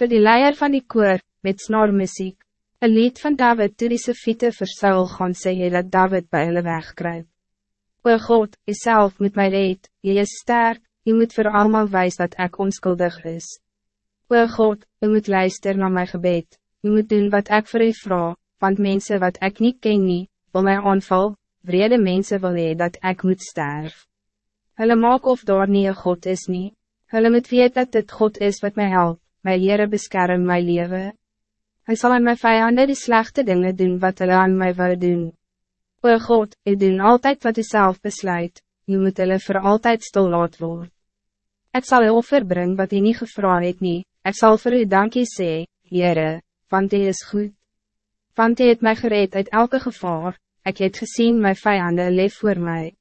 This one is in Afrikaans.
Voor die leier van die koor, met snormuziek, een lied van David toe die Sefite vir Saul gaan sê hy dat David bij hulle wegkruip. O God, jy self moet my red, jy is sterk, jy moet voor allemaal wijs dat ik onskuldig is. O God, jy moet luister naar mijn gebed, jy moet doen wat ik voor u vraag, want mensen wat ik niet ken nie, wil mij aanval, vrede mensen wil hee dat ik moet sterven. Hulle maak of daar nie een God is nie. Hulle moet weet dat dit God is wat mij helpt, my Heere beskerm my leven. Hij zal aan mijn vijanden die slechte dingen doen wat hulle aan mij wil doen. O God, u doen altijd wat u zelf besluit, u moet hulle voor altijd stil laat word. Ik zal u offer brengen wat u niet gevraagd het nie, ik zal voor u dankie sê, Heere, want u is goed. Want u het mij gereed uit elke gevaar, ik het gezien mijn vijanden leef voor mij.